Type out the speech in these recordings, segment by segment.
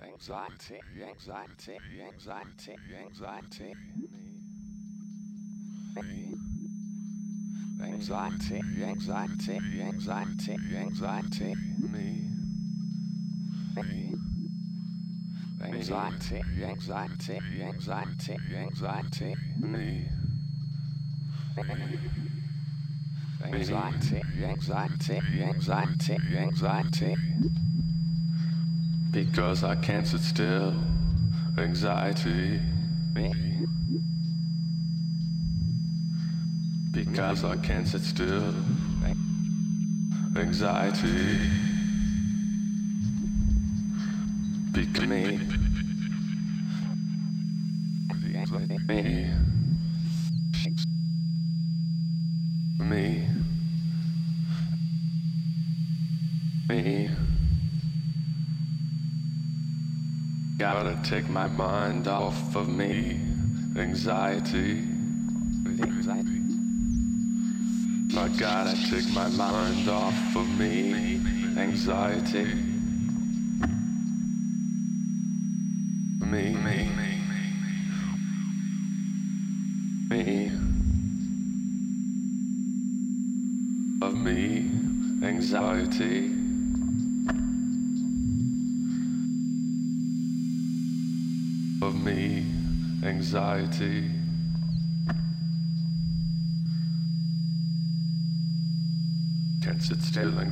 Anxiety, anxiety, anxiety, anxiety. Anxiety, anxiety, anxiety, anxiety. Me. Anxiety, anxiety, anxiety, anxiety. Me. Anxiety, anxiety, anxiety, anxiety. Because I can't sit still. Anxiety. Because I can't sit still. Anxiety. Because me. Me. Gotta take my mind off of me. Anxiety. Anxiety. I gotta take my mind off of me. Anxiety.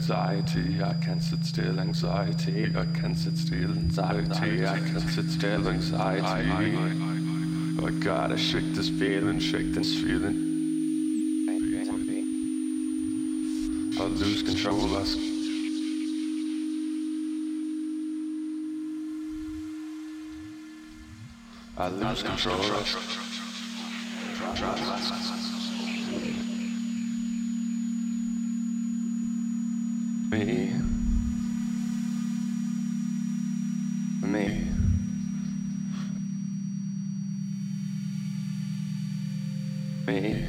Anxiety. I can't sit still, anxiety. I can't sit still, anxiety. I can't sit still, anxiety. Oh I gotta shake this feeling, shake this feeling. I lose control. I I lose control. Me. Me. Me.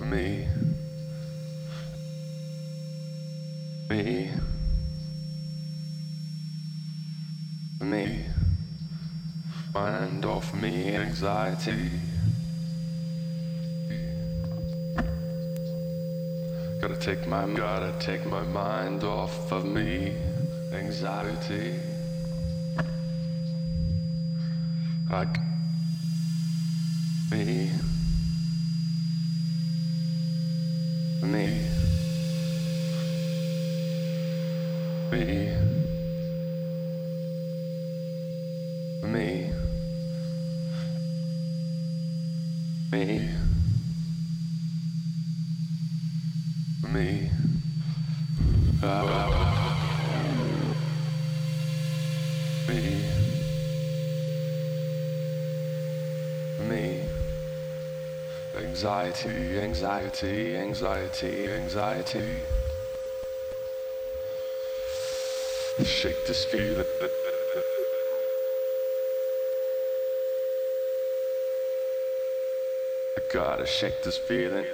Me. Me. Me. Mind off me, anxiety. Take my gotta take my mind off of me, anxiety. I c- me me me me me me Ah. me me anxiety anxiety anxiety anxiety. Shake this feeling I gotta shake this feeling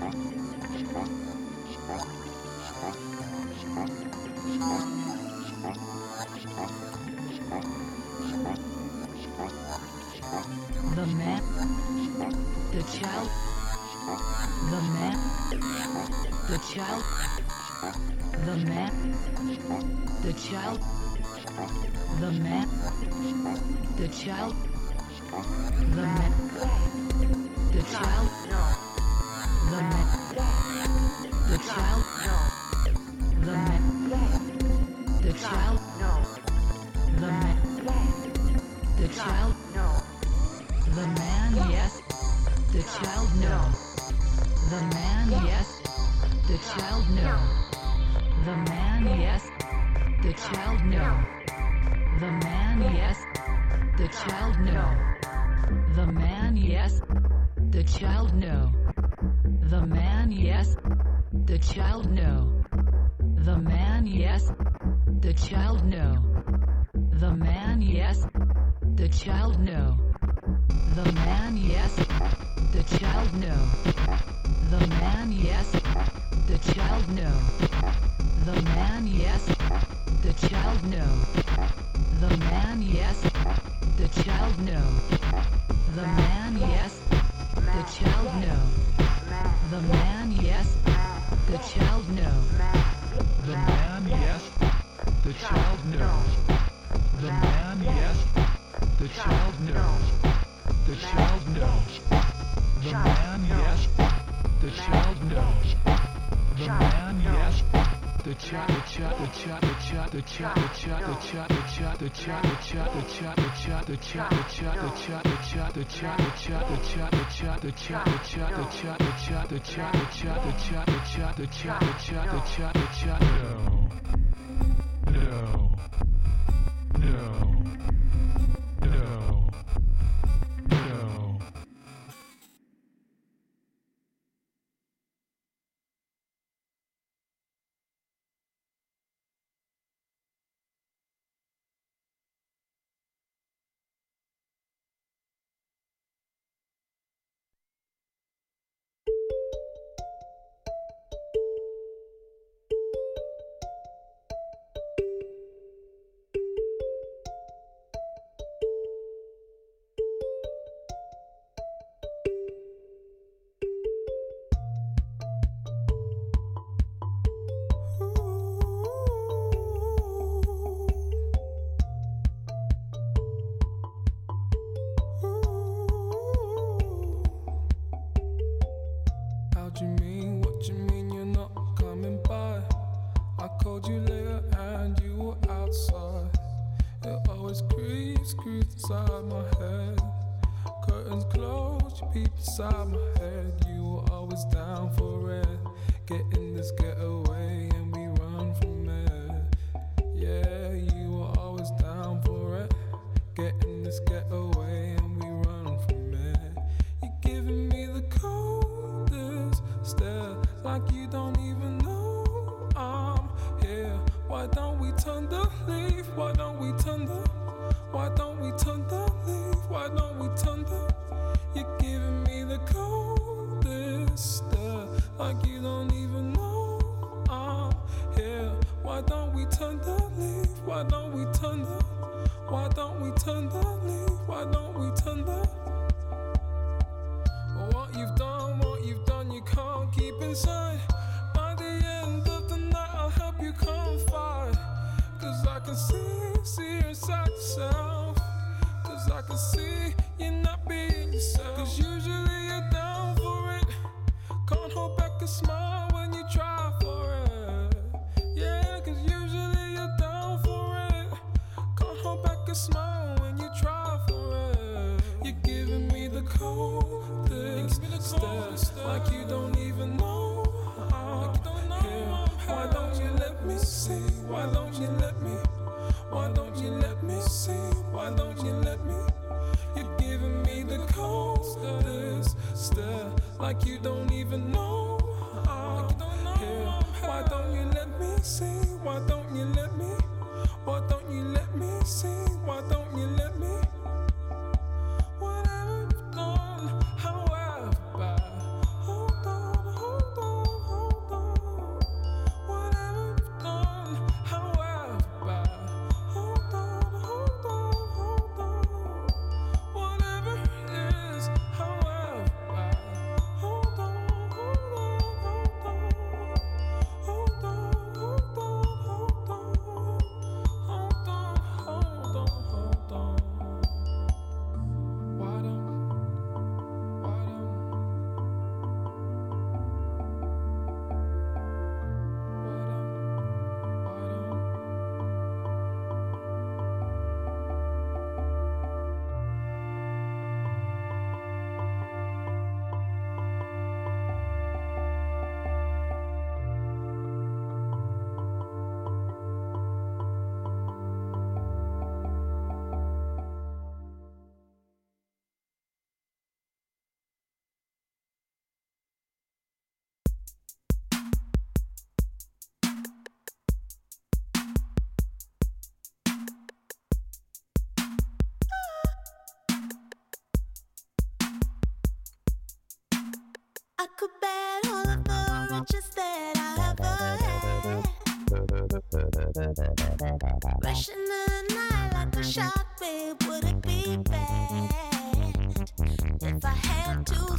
The man. the child, the man. the child, the man. the child, the man. the child, the man. the child. child. The child. chop, chop, chop, chop, chop, chop, chop, chop, chop, no, no, no. can see, see inside yourself. Cause I can see you're not being yourself. Cause usually you're down for it. Can't hold back a smile when you try for it. Yeah, cause usually you're down for it. Can't hold back a smile when you try for it. You're giving me the coldest, me the coldest stare, like you don't even know. How. Like you. Why don't you let me see? Why don't you let me? like you don't even know. Rushing the night like a babe. Would it be bad if I had to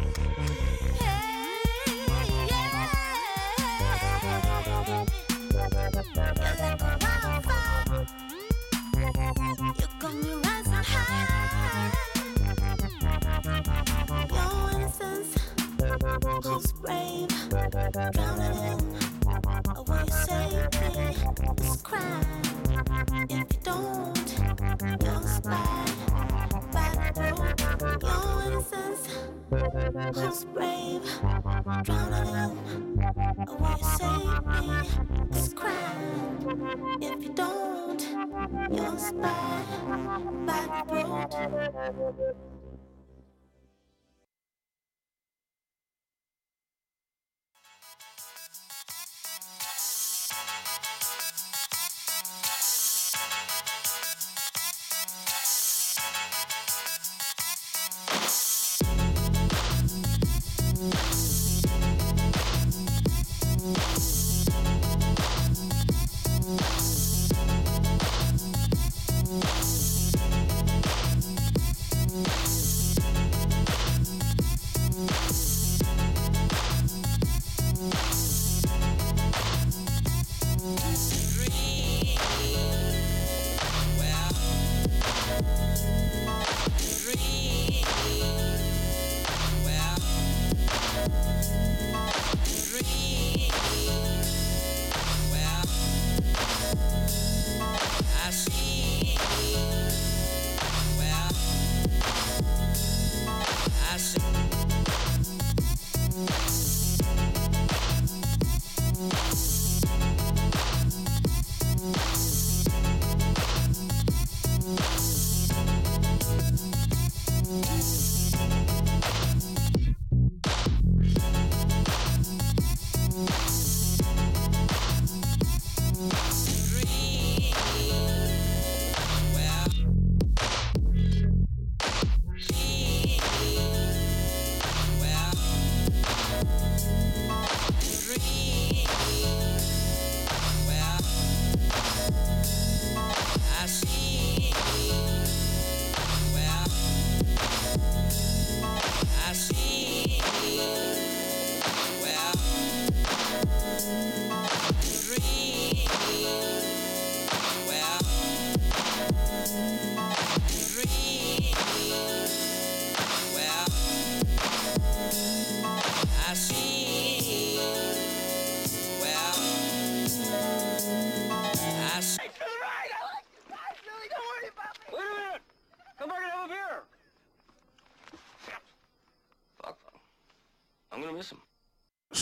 grave, drowning in a you save me. It's crime if you don't. You'll spy back through your innocence. Who's brave, drowning in a you save me. It's crime if you don't. You'll spy back through.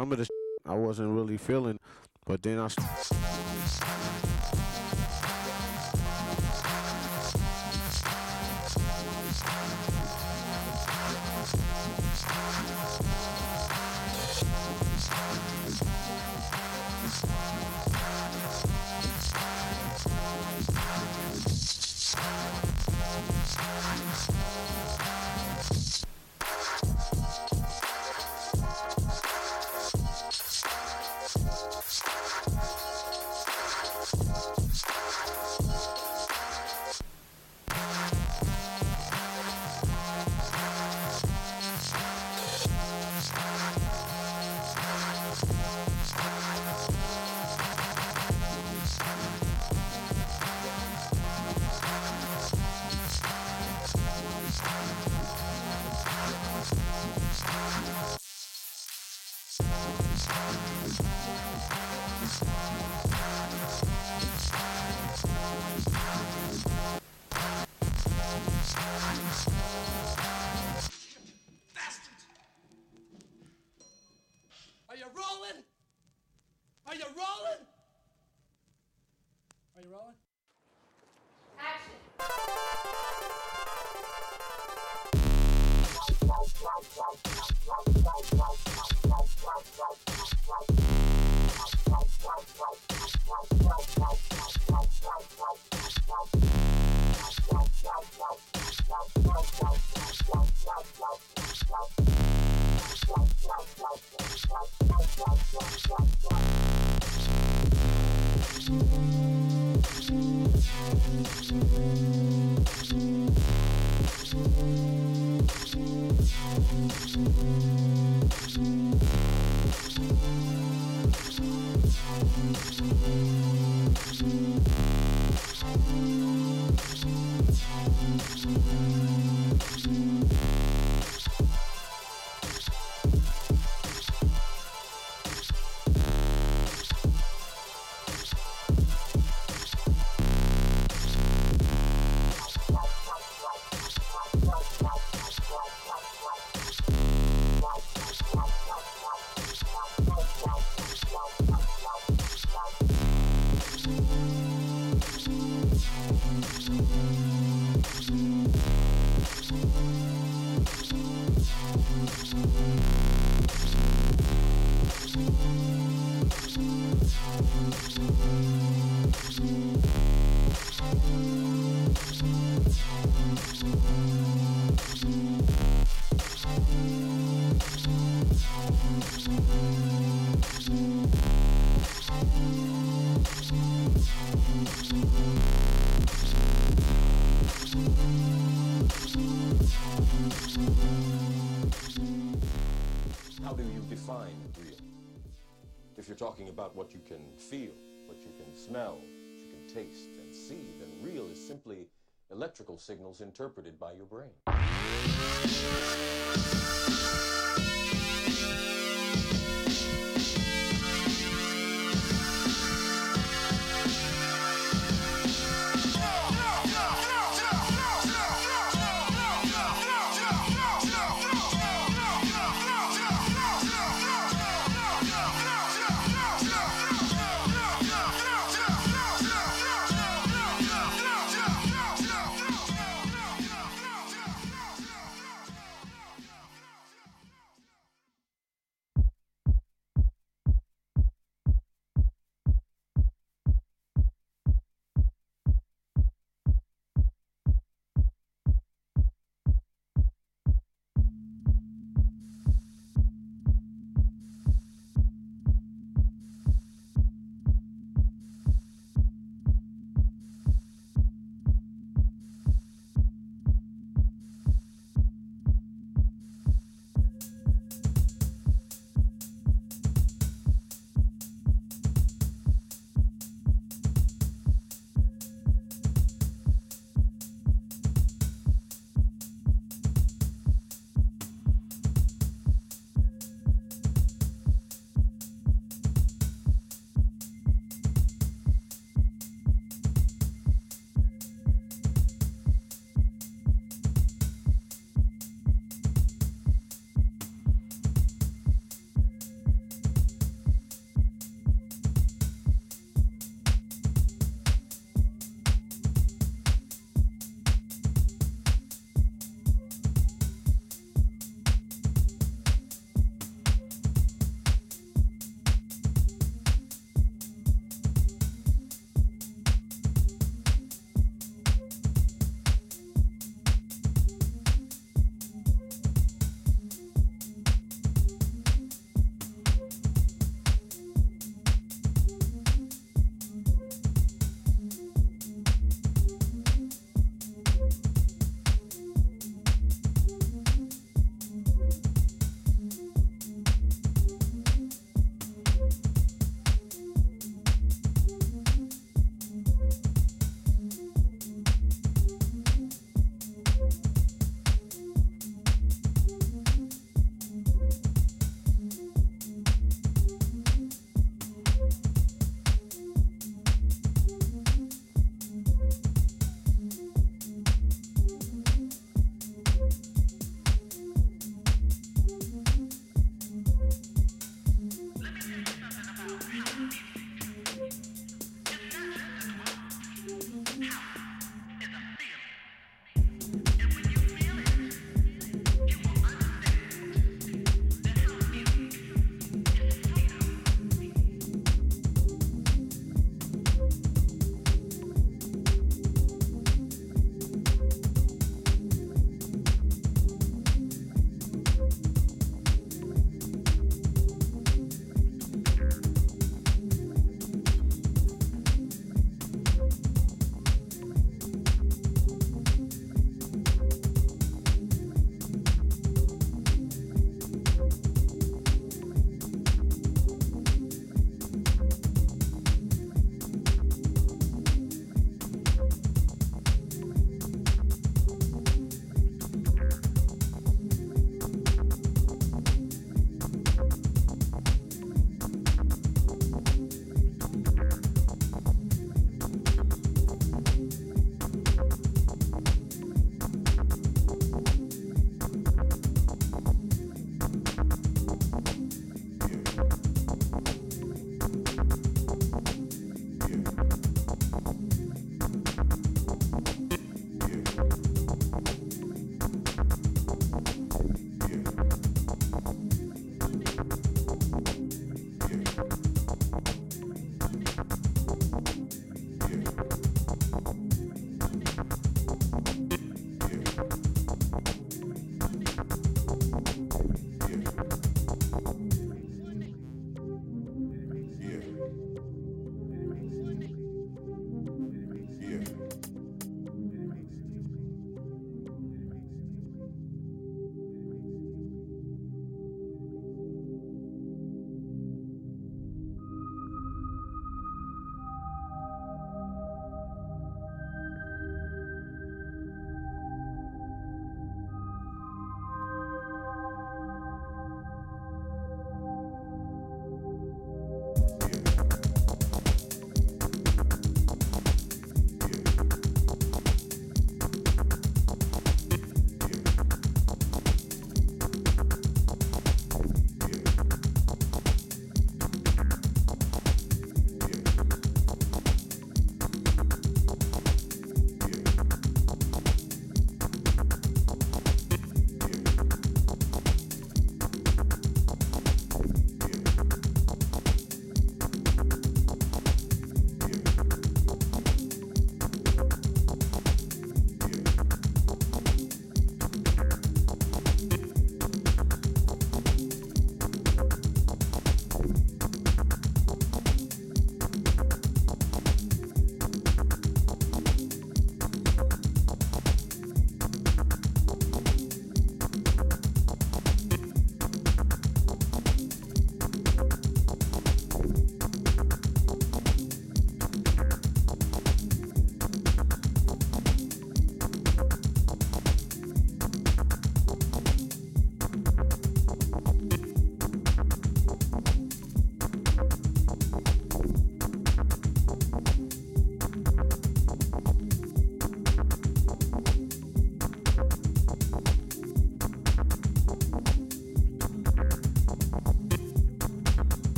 Some of the I wasn't really feeling, but then I. can feel, what you can smell, what you can taste and see, then real is simply electrical signals interpreted by your brain.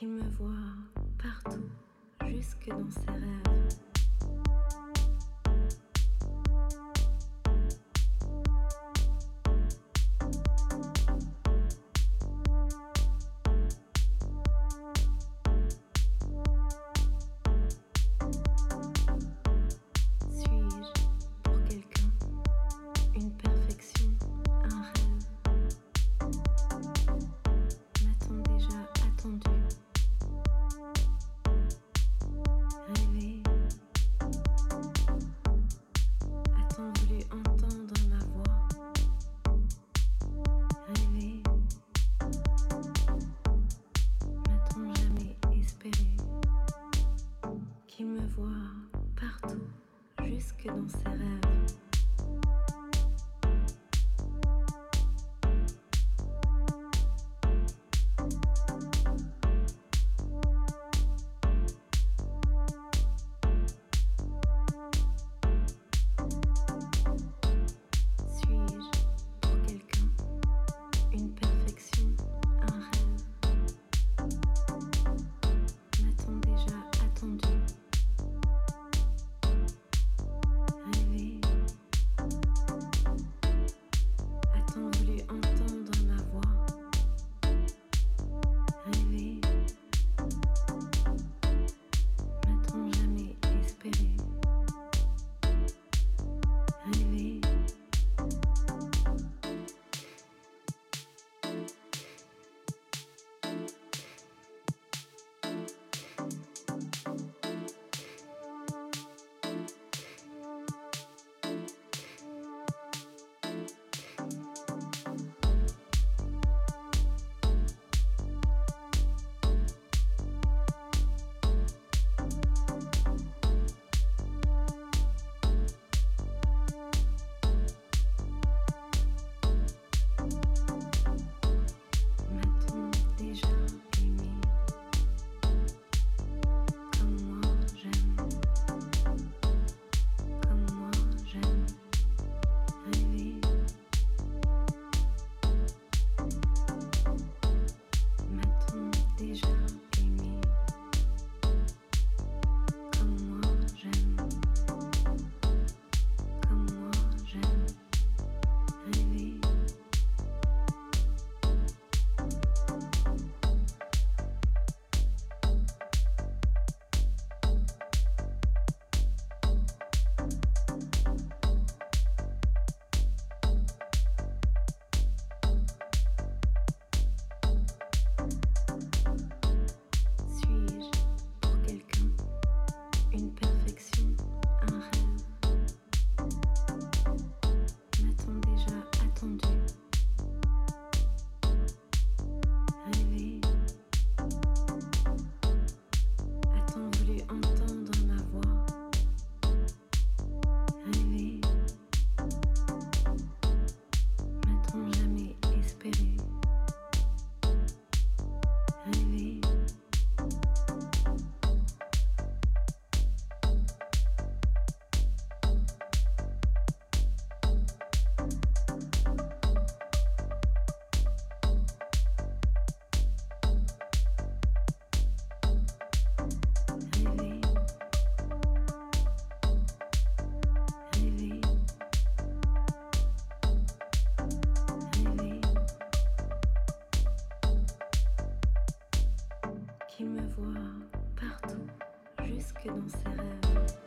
Qui me voit partout jusque dans ses rêves que dans sa qu'il me voit partout, jusque dans ses rêves.